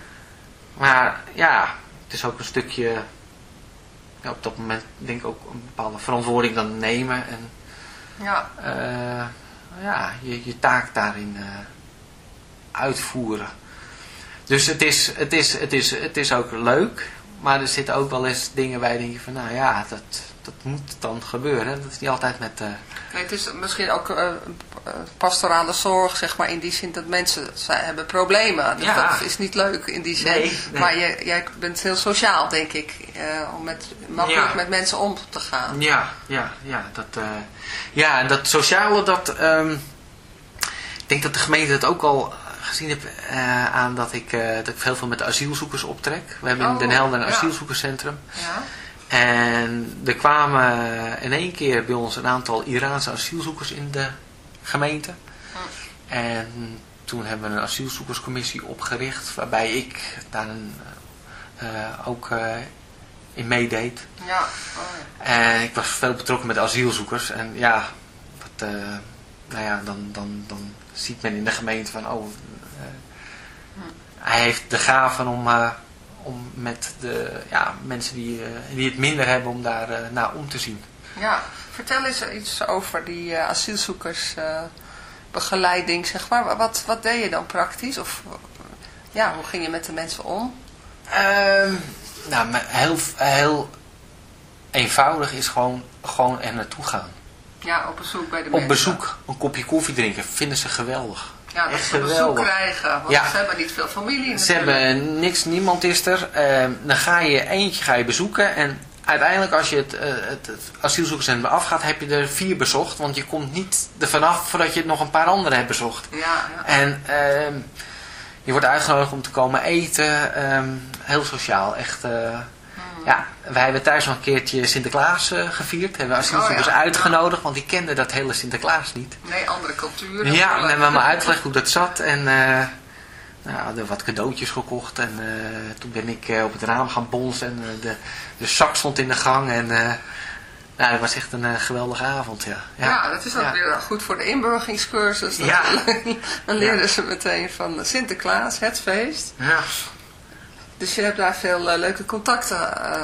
Maar ja, het is ook een stukje... Ja, op dat moment denk ik ook een bepaalde verantwoording dan nemen. En
Ja,
eh, ja, je, je taak daarin eh, uitvoeren. Dus het is, het, is, het, is, het is ook leuk, maar er zitten ook wel eens dingen bij die je van, nou ja, dat, dat moet dan gebeuren. Dat is niet altijd met... eh,
nee, het is misschien ook eh, eh, pastorale zorg, zeg maar, in die zin dat mensen zij hebben problemen. Dus
Ja.
dat is niet leuk in die zin.
Nee, nee.
Maar je, jij bent heel sociaal, denk ik, eh, om met, makkelijk
Ja.
met mensen om te gaan.
Ja, ja, ja. Dat, eh, ja, en dat sociale, dat... ehm, ik denk dat de gemeente het ook al gezien heeft eh, aan dat ik, eh, dat ik heel veel met asielzoekers optrek. We hebben in
Oh,
Den Helder een
ja.
asielzoekerscentrum.
Ja?
En er kwamen in één keer bij ons een aantal Iraanse asielzoekers in de gemeente. En toen hebben we een asielzoekerscommissie opgericht, waarbij ik daar eh, ook in meedeed.
Ja. Oh, ja.
En ik was veel betrokken met asielzoekers. En ja, nou ja dan, dan, dan ziet men in de gemeente van, oh, hij heeft de gaven om, eh, om met de ja, mensen die, eh, die het minder hebben, om daar eh, naar om te zien.
Ja, vertel eens iets over die eh, asielzoekersbegeleiding, zeg maar. Wat, wat deed je dan praktisch? Of ja, hoe ging je met de mensen om?
Ehm, nou, heel, heel eenvoudig is gewoon, gewoon er naartoe gaan.
Ja, op bezoek bij de
Op
mensen.
bezoek, een kopje koffie drinken, vinden ze geweldig.
Ja, dat
Echt
ze bezoek krijgen. Want
Ja.
ze hebben niet veel familie
Ze hebben niks, niemand is er. Ehm, dan ga je eentje ga je bezoeken en uiteindelijk als je het, eh, het, het asielzoekerscentrum afgaat, heb je er vier bezocht. Want je komt niet er vanaf voordat je nog een paar andere hebt bezocht.
Ja, ja.
En ehm, je wordt uitgenodigd om te komen eten. ehm, heel sociaal, echt... Ja, wij hebben thuis nog een keertje Sinterklaas eh, gevierd. Hebben we asielzoekers
Oh ja.
uitgenodigd, want die kenden dat hele Sinterklaas niet.
Nee, andere culturen.
Ja, en hebben we me uitgelegd hoe dat zat. En eh nou, we hadden wat cadeautjes gekocht. En eh, toen ben ik op het raam gaan bonzen. En de, de zak stond in de gang. En nou, het was echt een geweldige avond, ja.
Ja, dat is ook
ja.
weer goed voor de inburgingscursus.
Ja. [LAUGHS]
Dan leren ze meteen van Sinterklaas, het feest.
Ja.
Dus je hebt daar veel eh, leuke contacten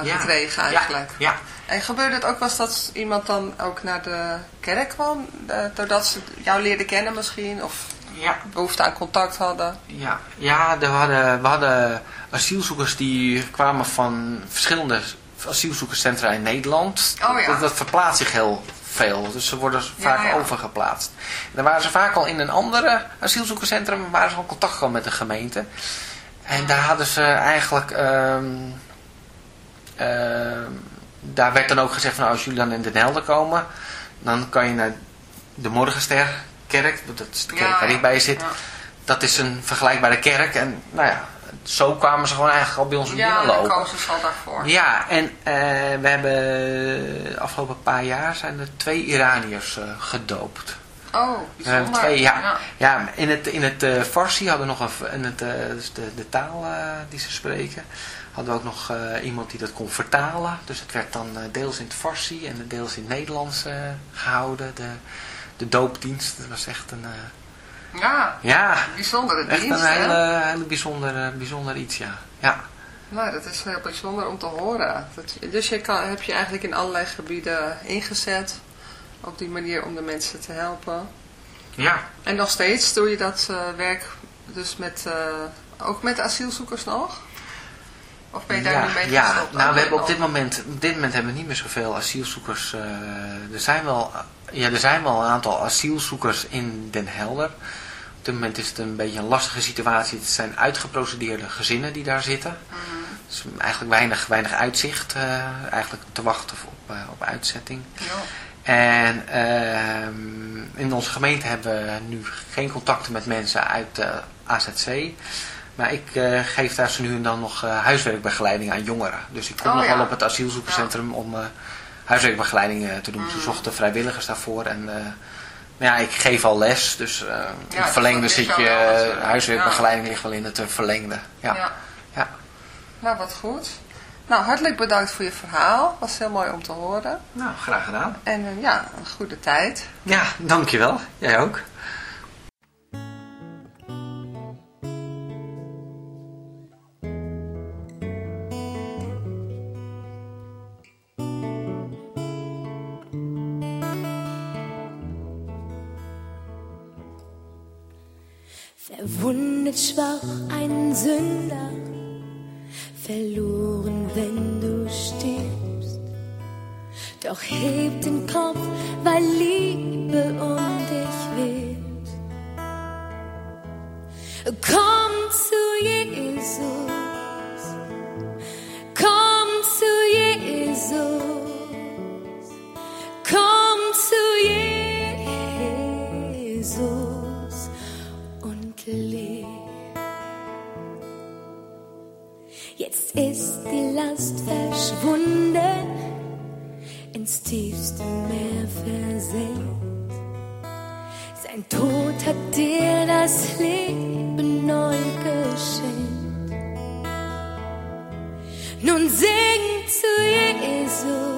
Ja.
gekregen eigenlijk.
Ja,
En gebeurde het ook wel eens dat iemand dan ook naar de kerk kwam? eh, doordat ze jou leerden kennen misschien? Of
ja.
behoefte aan contact hadden?
Ja, ja we, hadden, we hadden asielzoekers die kwamen van verschillende asielzoekerscentra in Nederland.
Oh ja.
dat, dat verplaatst zich heel veel, dus ze worden vaak
ja.
overgeplaatst. En dan waren ze vaak al in een andere asielzoekerscentrum, maar waren ze al contact gekomen met de gemeente. En daar hadden ze eigenlijk... ehm, daar werd dan ook gezegd van als jullie dan in Den Helder komen, dan kan je naar de Morgensterkerk, dat is de kerk
Ja,
waar ik bij zit.
ja.
Dat is een vergelijkbare kerk. En nou ja, zo kwamen ze gewoon eigenlijk al bij ons
Ja,
binnenlopen.
kozen ze al daarvoor.
Ja, en eh, we hebben de afgelopen paar jaar zijn er twee Iraniërs eh, gedoopt.
Oh,
twee, ja. ja. in het, in het eh, Farsi hadden we nog een, in het, eh, dus de, de taal eh, die ze spreken, hadden we ook nog iemand die dat kon vertalen. Dus het werd dan deels in het Farsi en deels in het Nederlands eh, gehouden. De, de doopdienst, dat was echt een,
Ja,
ja,
bijzondere
echt
dienst,
een
hè?
hele, hele bijzonder, bijzonder iets, ja. ja.
Nou, dat is heel bijzonder om te horen. Dat, dus je kan, heb je eigenlijk in allerlei gebieden ingezet op die manier om de mensen te helpen.
Ja.
En nog steeds doe je dat uh, werk dus met, uh, ook met asielzoekers nog? Of ben je daar
ja,
nu mee
Ja,
gestopt?
nou we hebben op dit moment, op dit moment hebben we niet meer zoveel asielzoekers. eh, er, zijn wel, ja, er zijn wel een aantal asielzoekers in Den Helder. Op dit moment is het een beetje een lastige situatie. Het zijn uitgeprocedeerde gezinnen die daar zitten.
Mhm.
Dus eigenlijk weinig, weinig uitzicht. eh, eigenlijk te wachten op, eh, op uitzetting.
Ja.
En ehm, in onze gemeente hebben we nu geen contacten met mensen uit de AZC. Maar ik eh, geef daar zo nu en dan nog eh, huiswerkbegeleiding aan jongeren. Dus ik kom
Oh,
nog wel
ja.
op het asielzoekerscentrum om eh, huiswerkbegeleiding eh, te doen.
Mm.
Ze zochten vrijwilligers daarvoor. En eh, ja, ik geef al les. Dus eh in
dus
het verlengde zit je,
eh,
huiswerkbegeleiding ligt wel in het eh, verlengde. Ja.
Ja.
Ja.
Nou, wat goed. Nou, hartelijk bedankt voor je verhaal. Was heel mooi om te horen.
Nou, graag gedaan.
En eh, ja, een goede tijd.
Ja, dankjewel. Jij ook.
Verwundet schwach ein Sünder, verloren, Doch heb den Kopf, weil Liebe um tiefste Meer versenkt. Sein Tod hat dir das Leben neu geschenkt. Nun sing zu Jesus,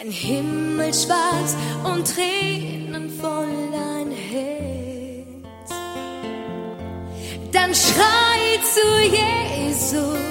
denn himmelschwarz und Tränen voll ein Herz. Dann schrei zu Jesus.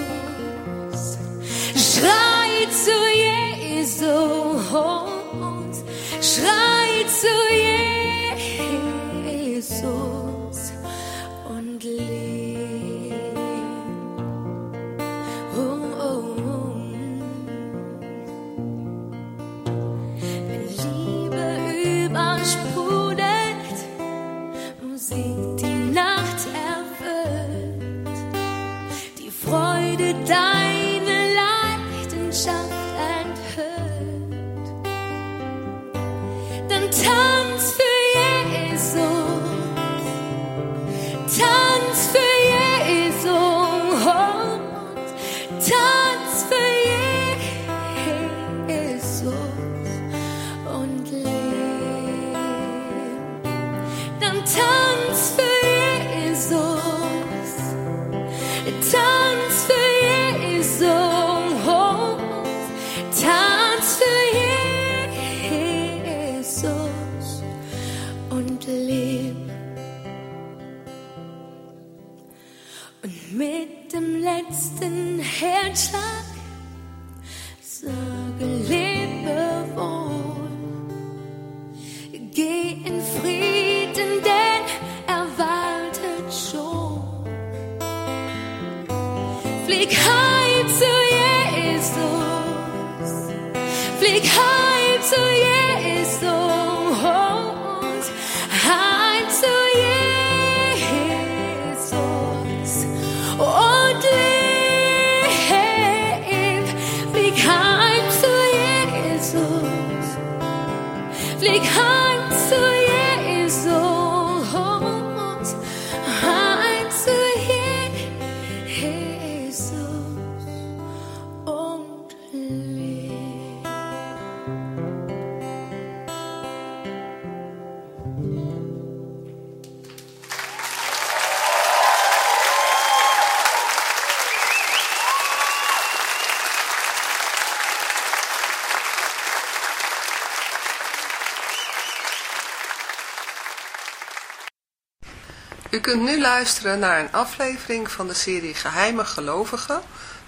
Kunt nu luisteren naar een aflevering van de serie Geheime Gelovigen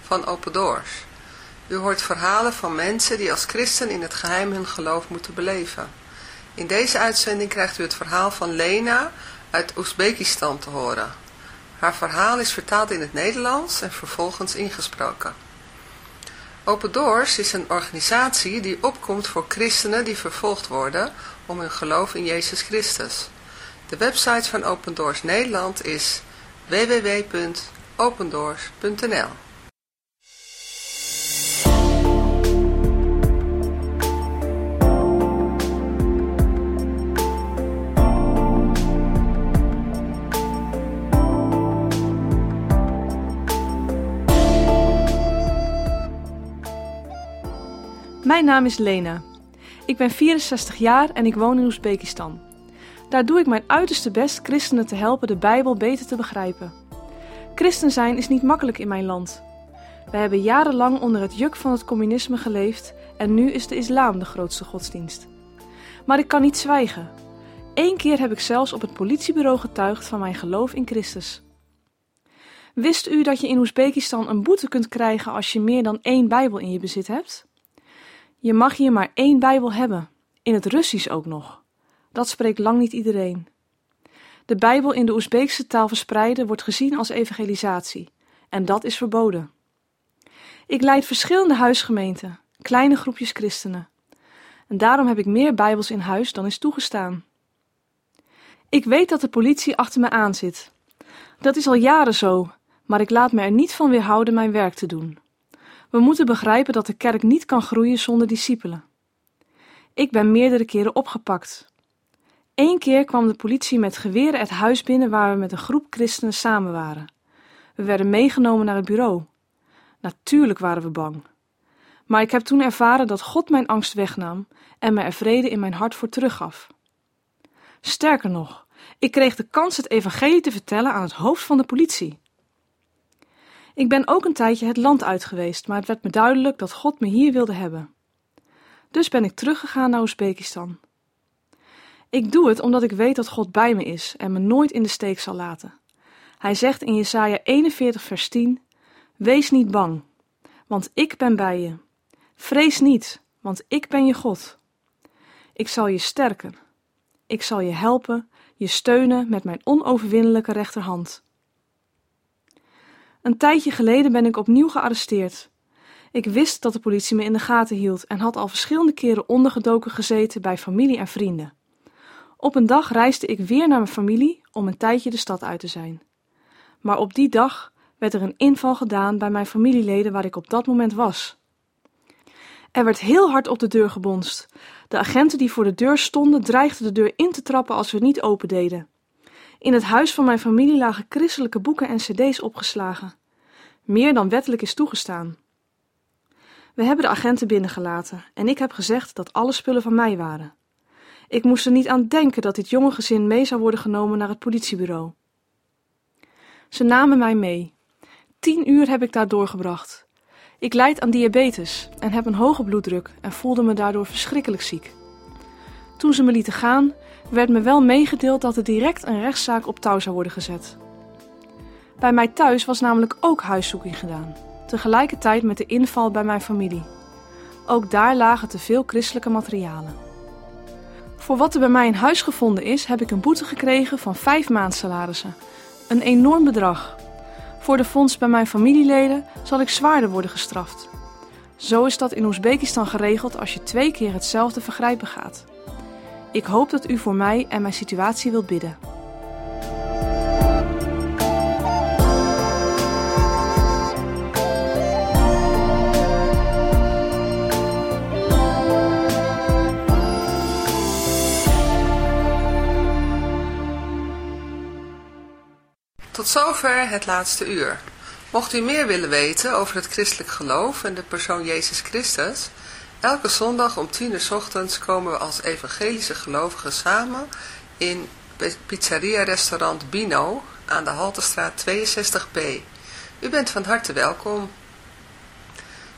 van Open Doors. U hoort verhalen van mensen die als christen in het geheim hun geloof moeten beleven. In deze uitzending krijgt u het verhaal van Lena uit Oezbekistan te horen. Haar verhaal is vertaald in het Nederlands en vervolgens ingesproken. Open Doors is een organisatie die opkomt voor christenen die vervolgd worden om hun geloof in Jezus Christus. De website van Open Doors Nederland is www.opendoors.nl
Mijn naam is Lena. Ik ben 64 jaar en ik woon in Oezbekistan. Daar doe ik mijn uiterste best christenen te helpen de Bijbel beter te begrijpen. Christen zijn is niet makkelijk in mijn land. We hebben jarenlang onder het juk van het communisme geleefd en nu is de islam de grootste godsdienst. Maar ik kan niet zwijgen. Eén keer heb ik zelfs op het politiebureau getuigd van mijn geloof in Christus. Wist u dat je in Oezbekistan een boete kunt krijgen als je meer dan één Bijbel in je bezit hebt? Je mag hier maar één Bijbel hebben, in het Russisch ook nog. Dat spreekt lang niet iedereen. De Bijbel in de Oezbeekse taal verspreiden wordt gezien als evangelisatie, en dat is verboden. Ik leid verschillende huisgemeenten, kleine groepjes christenen. En daarom heb ik meer Bijbels in huis dan is toegestaan. Ik weet dat de politie achter me aan zit. Dat is al jaren zo, maar ik laat me er niet van weerhouden mijn werk te doen. We moeten begrijpen dat de kerk niet kan groeien zonder discipelen. Ik ben meerdere keren opgepakt. Eén keer kwam de politie met geweren het huis binnen waar we met een groep christenen samen waren. We werden meegenomen naar het bureau. Natuurlijk waren we bang. Maar ik heb toen ervaren dat God mijn angst wegnam en me er vrede in mijn hart voor teruggaf. Sterker nog, ik kreeg de kans het evangelie te vertellen aan het hoofd van de politie. Ik ben ook een tijdje het land uit geweest, maar het werd me duidelijk dat God me hier wilde hebben. Dus ben ik teruggegaan naar Oezbekistan. Ik doe het omdat ik weet dat God bij me is en me nooit in de steek zal laten. Hij zegt in Jesaja 41 vers 10, Wees niet bang, want ik ben bij je. Vrees niet, want ik ben je God. Ik zal je sterken. Ik zal je helpen, je steunen met mijn onoverwinnelijke rechterhand. Een tijdje geleden ben ik opnieuw gearresteerd. Ik wist dat de politie me in de gaten hield en had al verschillende keren ondergedoken gezeten bij familie en vrienden. Op een dag reisde ik weer naar mijn familie om een tijdje de stad uit te zijn. Maar op die dag werd er een inval gedaan bij mijn familieleden waar ik op dat moment was. Er werd heel hard op de deur gebonst. De agenten die voor de deur stonden dreigden de deur in te trappen als we niet opendeden. In het huis van mijn familie lagen christelijke boeken en cd's opgeslagen. Meer dan wettelijk is toegestaan. We hebben de agenten binnengelaten en ik heb gezegd dat alle spullen van mij waren. Ik moest er niet aan denken dat dit jonge gezin mee zou worden genomen naar het politiebureau. Ze namen mij mee. Tien uur heb ik daar doorgebracht. Ik lijd aan diabetes en heb een hoge bloeddruk en voelde me daardoor verschrikkelijk ziek. Toen ze me lieten gaan, werd me wel meegedeeld dat er direct een rechtszaak op touw zou worden gezet. Bij mij thuis was namelijk ook huiszoeking gedaan, tegelijkertijd met de inval bij mijn familie. Ook daar lagen te veel christelijke materialen. Voor wat er bij mij in huis gevonden is, heb ik een boete gekregen van vijf maandsalarissen. Een enorm bedrag. Voor de fonds bij mijn familieleden zal ik zwaarder worden gestraft. Zo is dat in Oezbekistan geregeld als je twee keer hetzelfde vergrijp begaat. Ik hoop dat u voor mij en mijn situatie wilt bidden.
Zover het laatste uur. Mocht u meer willen weten over het christelijk geloof en de persoon Jezus Christus, elke zondag om 10 uur ochtends komen we als evangelische gelovigen samen in pizzeria restaurant Bino aan de Haltestraat 62b. U bent van harte welkom.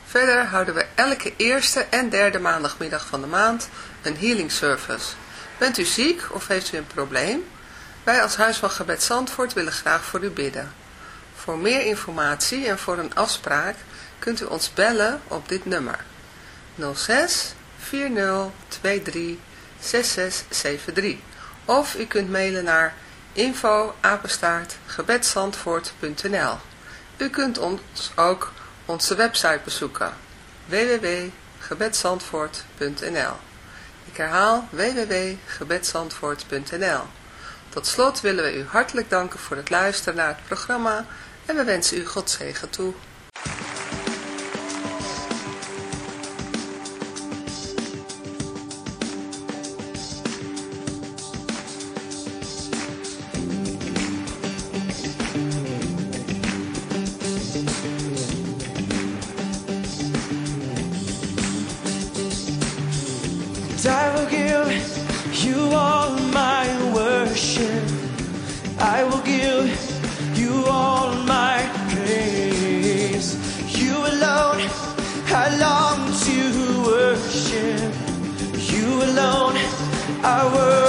Verder houden we elke eerste en derde maandagmiddag van de maand een healing service. Bent u ziek of heeft u een probleem? Wij als Huis van Gebed Zandvoort willen graag voor u bidden. Voor meer informatie en voor een afspraak kunt u ons bellen op dit nummer. 06 40 23 6673 of u kunt mailen naar info U kunt ons ook onze website bezoeken www.gebedsandvoort.nl Ik herhaal www.gebedsandvoort.nl tot slot willen we u hartelijk danken voor het luisteren naar het programma en we wensen u God zegen toe.
I will.